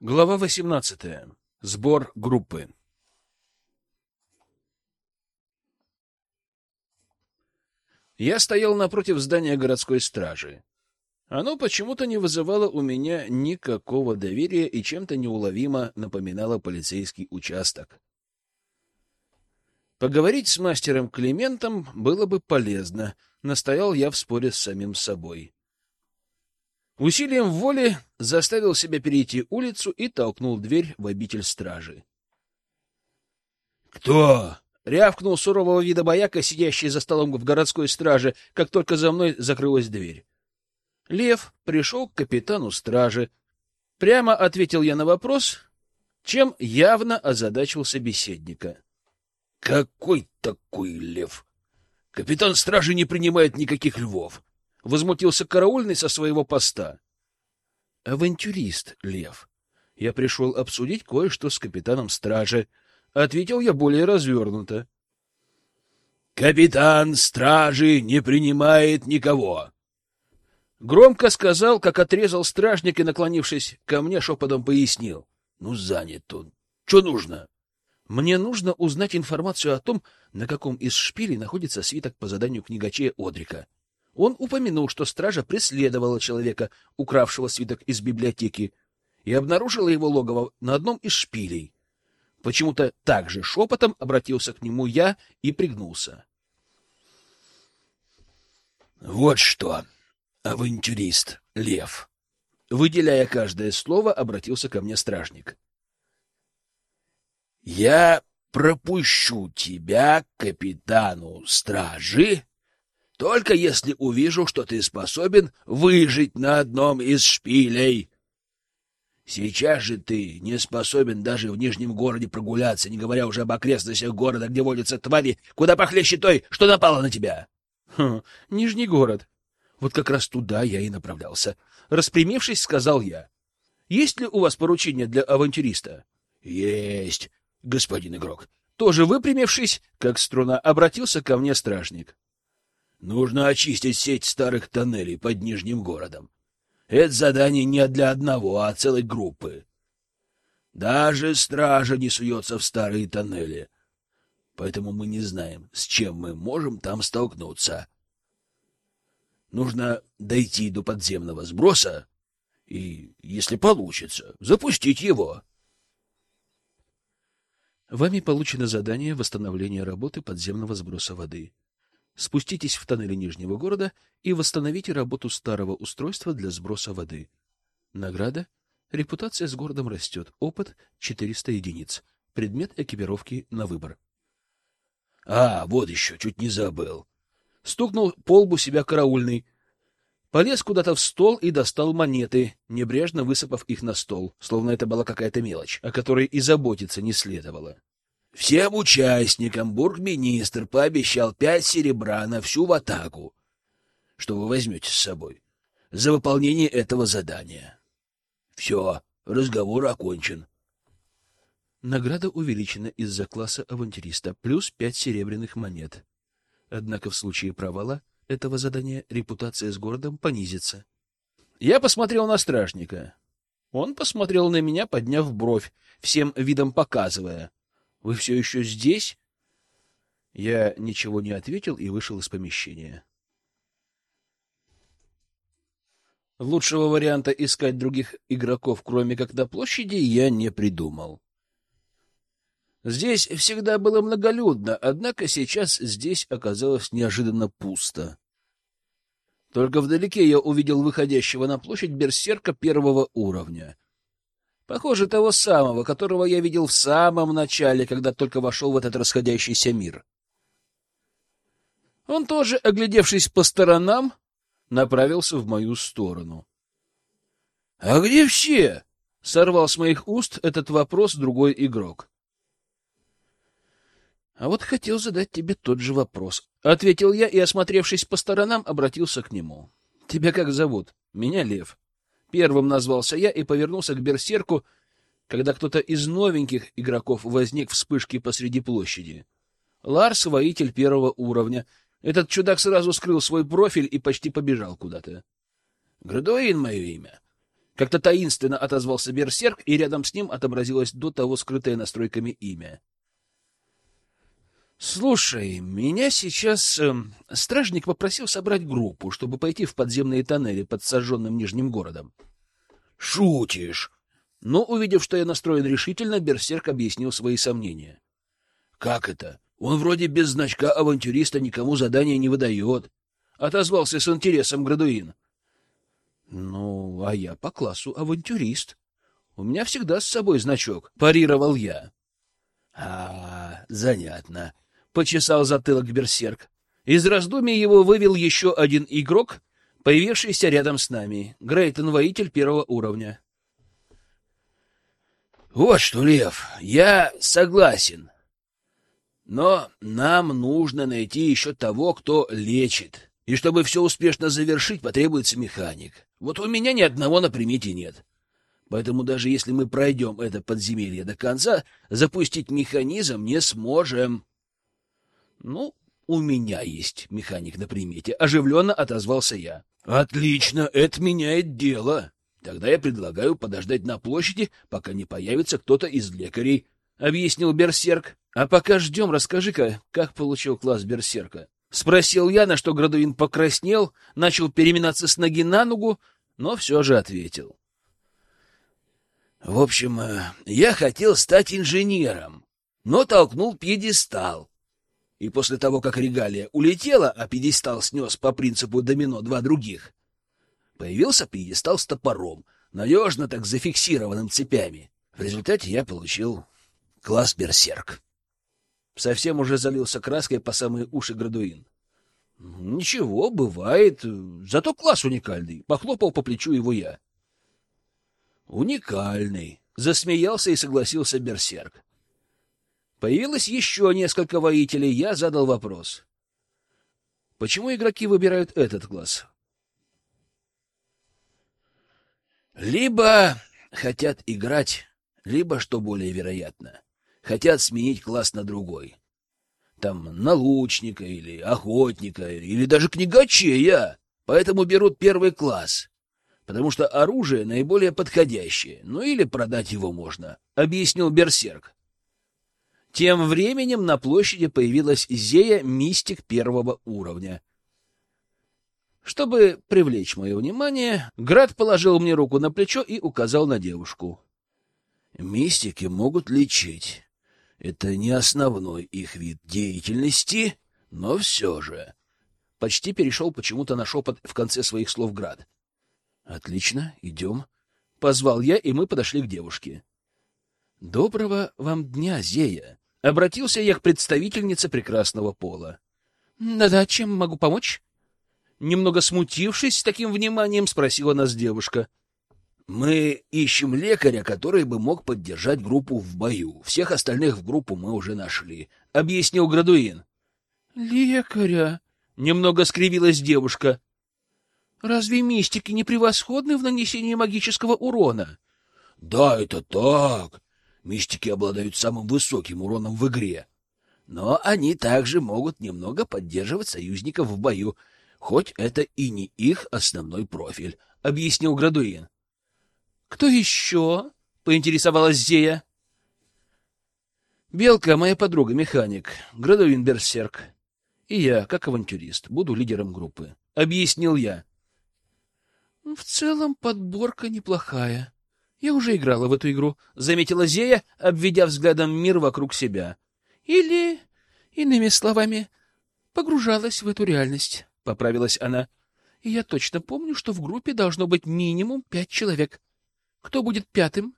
Глава 18. Сбор группы. Я стоял напротив здания городской стражи. Оно почему-то не вызывало у меня никакого доверия и чем-то неуловимо напоминало полицейский участок. Поговорить с мастером Климентом было бы полезно, настоял я в споре с самим собой. Усилием воли заставил себя перейти улицу и толкнул дверь в обитель стражи. «Кто?» — рявкнул сурового вида бояка, сидящий за столом в городской страже, как только за мной закрылась дверь. Лев пришел к капитану стражи. Прямо ответил я на вопрос, чем явно озадачил собеседника. «Какой такой лев? Капитан стражи не принимает никаких львов возмутился караульный со своего поста. Авантюрист, Лев. Я пришел обсудить кое-что с капитаном стражи. Ответил я более развернуто. Капитан стражи не принимает никого. Громко сказал, как отрезал стражник и, наклонившись ко мне, шепотом пояснил. Ну, занят он. Что нужно? Мне нужно узнать информацию о том, на каком из шпилей находится свиток по заданию книгачея Одрика. Он упомянул, что стража преследовала человека, укравшего свиток из библиотеки, и обнаружила его логово на одном из шпилей. Почему-то так же шепотом обратился к нему я и пригнулся. Вот что, авантюрист Лев. Выделяя каждое слово, обратился ко мне стражник. Я пропущу тебя капитану стражи только если увижу, что ты способен выжить на одном из шпилей. Сейчас же ты не способен даже в Нижнем городе прогуляться, не говоря уже об окрестностях города, где водятся твари, куда похлеще той, что напала на тебя. Хм, Нижний город. Вот как раз туда я и направлялся. Распрямившись, сказал я. Есть ли у вас поручение для авантюриста? Есть, господин игрок. Тоже выпрямившись, как струна, обратился ко мне стражник. Нужно очистить сеть старых тоннелей под Нижним городом. Это задание не для одного, а целой группы. Даже стража не суется в старые тоннели. Поэтому мы не знаем, с чем мы можем там столкнуться. Нужно дойти до подземного сброса и, если получится, запустить его. Вами получено задание восстановления работы подземного сброса воды. Спуститесь в тоннели Нижнего города и восстановите работу старого устройства для сброса воды. Награда Репутация с городом растет. Опыт 400 единиц. Предмет экипировки на выбор. А, вот еще, чуть не забыл. Стукнул по лбу себя караульный. Полез куда-то в стол и достал монеты, небрежно высыпав их на стол, словно это была какая-то мелочь, о которой и заботиться не следовало. Всем участникам бургминистр пообещал пять серебра на всю ватагу, что вы возьмете с собой, за выполнение этого задания. Все, разговор окончен. Награда увеличена из-за класса авантюриста, плюс пять серебряных монет. Однако в случае провала этого задания репутация с городом понизится. Я посмотрел на стражника. Он посмотрел на меня, подняв бровь, всем видом показывая — вы все еще здесь? Я ничего не ответил и вышел из помещения. Лучшего варианта искать других игроков, кроме как на площади, я не придумал. Здесь всегда было многолюдно, однако сейчас здесь оказалось неожиданно пусто. Только вдалеке я увидел выходящего на площадь берсерка первого уровня. Похоже, того самого, которого я видел в самом начале, когда только вошел в этот расходящийся мир. Он тоже, оглядевшись по сторонам, направился в мою сторону. — А где все? — сорвал с моих уст этот вопрос другой игрок. — А вот хотел задать тебе тот же вопрос. — ответил я и, осмотревшись по сторонам, обратился к нему. — Тебя как зовут? — Меня Лев. Первым назвался я и повернулся к берсерку, когда кто-то из новеньких игроков возник вспышки посреди площади. Ларс — воитель первого уровня. Этот чудак сразу скрыл свой профиль и почти побежал куда-то. — Градуин — мое имя. Как-то таинственно отозвался берсерк, и рядом с ним отобразилось до того скрытое настройками имя. Слушай, меня сейчас э, стражник попросил собрать группу, чтобы пойти в подземные тоннели под сожженным Нижним городом. Шутишь? Но, увидев, что я настроен решительно, берсерк объяснил свои сомнения. Как это? Он вроде без значка авантюриста никому задания не выдает. Отозвался с интересом Градуин. Ну, а я по классу авантюрист. У меня всегда с собой значок, парировал я. А, занятно. Почесал затылок берсерк. Из раздумий его вывел еще один игрок, появившийся рядом с нами. Грейтон-воитель первого уровня. Вот что, Лев, я согласен. Но нам нужно найти еще того, кто лечит. И чтобы все успешно завершить, потребуется механик. Вот у меня ни одного на примете нет. Поэтому даже если мы пройдем это подземелье до конца, запустить механизм не сможем. Ну, у меня есть механик на примете. Оживленно отозвался я. Отлично, это меняет дело. Тогда я предлагаю подождать на площади, пока не появится кто-то из лекарей, — объяснил Берсерк. — А пока ждем, расскажи-ка, как получил класс Берсерка? — спросил я, на что Градуин покраснел, начал переминаться с ноги на ногу, но все же ответил. — В общем, э, я хотел стать инженером, но толкнул пьедестал. И после того, как регалия улетела, а пьедестал снес по принципу домино два других, появился пьедестал с топором, надежно так зафиксированным цепями. В результате я получил класс берсерк. Совсем уже залился краской по самые уши Градуин. Ничего, бывает. Зато класс уникальный. Похлопал по плечу его я. Уникальный. Засмеялся и согласился Берсерк. Появилось еще несколько воителей. Я задал вопрос. Почему игроки выбирают этот класс? Либо хотят играть, либо, что более вероятно, хотят сменить класс на другой. Там на лучника или охотника, или даже книгачея. Поэтому берут первый класс, потому что оружие наиболее подходящее, ну или продать его можно, — объяснил Берсерк. Тем временем на площади появилась Зея, мистик первого уровня. Чтобы привлечь мое внимание, Град положил мне руку на плечо и указал на девушку. «Мистики могут лечить. Это не основной их вид деятельности, но все же. Почти перешел почему-то на шепот в конце своих слов Град. «Отлично, идем». Позвал я, и мы подошли к девушке. «Доброго вам дня, Зея!» Обратился я к представительнице прекрасного пола. «Да-да, чем могу помочь?» Немного смутившись таким вниманием, спросила нас девушка. Мы ищем лекаря, который бы мог поддержать группу в бою. Всех остальных в группу мы уже нашли, — объяснил Градуин. — Лекаря? — немного скривилась девушка. — Разве мистики не превосходны в нанесении магического урона? — Да, это так. Мистики обладают самым высоким уроном в игре. Но они также могут немного поддерживать союзников в бою, хоть это и не их основной профиль, — объяснил Градуин. Кто еще? поинтересовалась Зея. Белка моя подруга, механик, Градовин Берсерк. И я, как авантюрист, буду лидером группы, объяснил я. В целом подборка неплохая. Я уже играла в эту игру, заметила Зея, обведя взглядом мир вокруг себя. Или, иными словами, погружалась в эту реальность, поправилась она. И я точно помню, что в группе должно быть минимум пять человек. Кто будет пятым?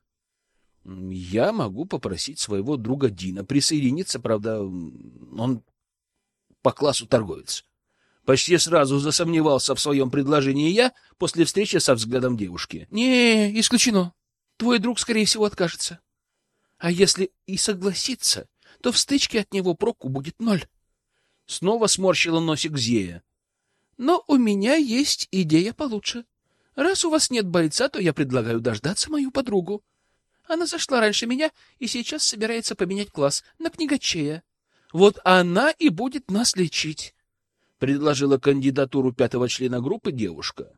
Я могу попросить своего друга Дина присоединиться, правда, он по классу торговец. Почти сразу засомневался в своем предложении я после встречи со взглядом девушки. Не, исключено. Твой друг, скорее всего, откажется. А если и согласится, то в стычке от него проку будет ноль. Снова сморщила носик Зея. Но у меня есть идея получше. Раз у вас нет бойца, то я предлагаю дождаться мою подругу. Она зашла раньше меня и сейчас собирается поменять класс на книгачея. Вот она и будет нас лечить, — предложила кандидатуру пятого члена группы девушка. —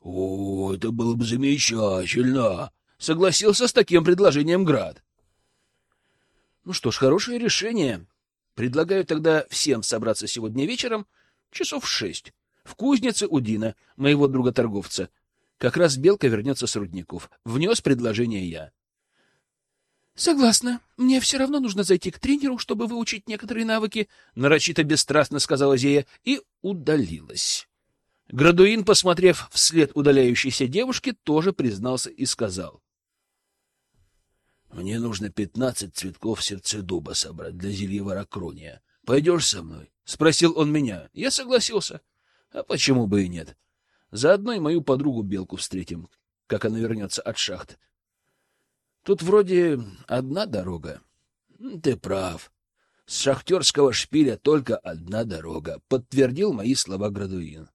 О, это было бы замечательно! — согласился с таким предложением Град. — Ну что ж, хорошее решение. Предлагаю тогда всем собраться сегодня вечером часов в шесть в кузнице у Дина, моего друга-торговца. Как раз Белка вернется с рудников. Внес предложение я. «Согласна. Мне все равно нужно зайти к тренеру, чтобы выучить некоторые навыки», — нарочито бесстрастно сказала Зея и удалилась. Градуин, посмотрев вслед удаляющейся девушке, тоже признался и сказал. «Мне нужно пятнадцать цветков сердцедуба собрать для зелья ворокрония. Пойдешь со мной?» — спросил он меня. Я согласился. А почему бы и нет? Заодно и мою подругу Белку встретим, как она вернется от шахт. Тут вроде одна дорога. Ты прав. С шахтерского шпиля только одна дорога, подтвердил мои слова Градуин.